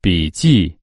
笔记